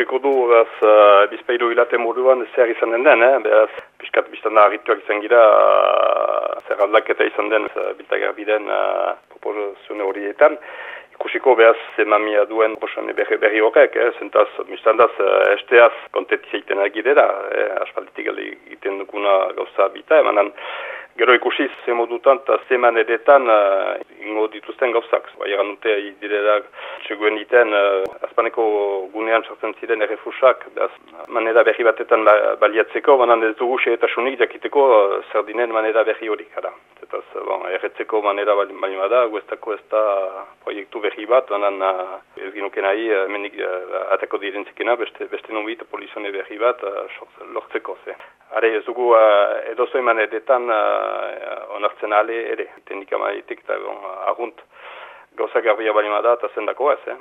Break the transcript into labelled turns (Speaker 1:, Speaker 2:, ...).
Speaker 1: ikusiko du, beraz, uh, bizpeiru hilate moduan zer izan den den, eh? beraz, piskat biztan da harrituak izan gira, uh, zer aldaketa izan den, uh, biltagar biden uh, proposizune horietan. Ikusiko behaz zemamia duen proposane berri berri horrek, eh? zentaz, mistandaz, uh, esteaz kontetzia iten agidera, eh? aspalditik egiten dukuna gauza bita, emanan, Gero ikusi ze modutan eta ze maneretan uh, ingo dituzten gauzak. Bai egan dute direla txeguen iten uh, azpaneko gunean sortzen ziren errefusakaz, manera berri batetan ba, baliatzeko, banan ez dugu xe eta sunik jakiteko uh, zer dinen manera berri hori. Zetaz, bon, erretzeko manera bali bada, guestako ez da proiektu berri bat, banan uh, ez ginuken nahi, uh, menik uh, atako direntzikena, beste, beste nubit polizione berri bat uh, lortzeko. Ze. Are ez dugu uh, edozo eman edetan uh, onartzen ale ere, teknika maitik eta bon, agunt gauza garbia balima da eta zendako ez, eh?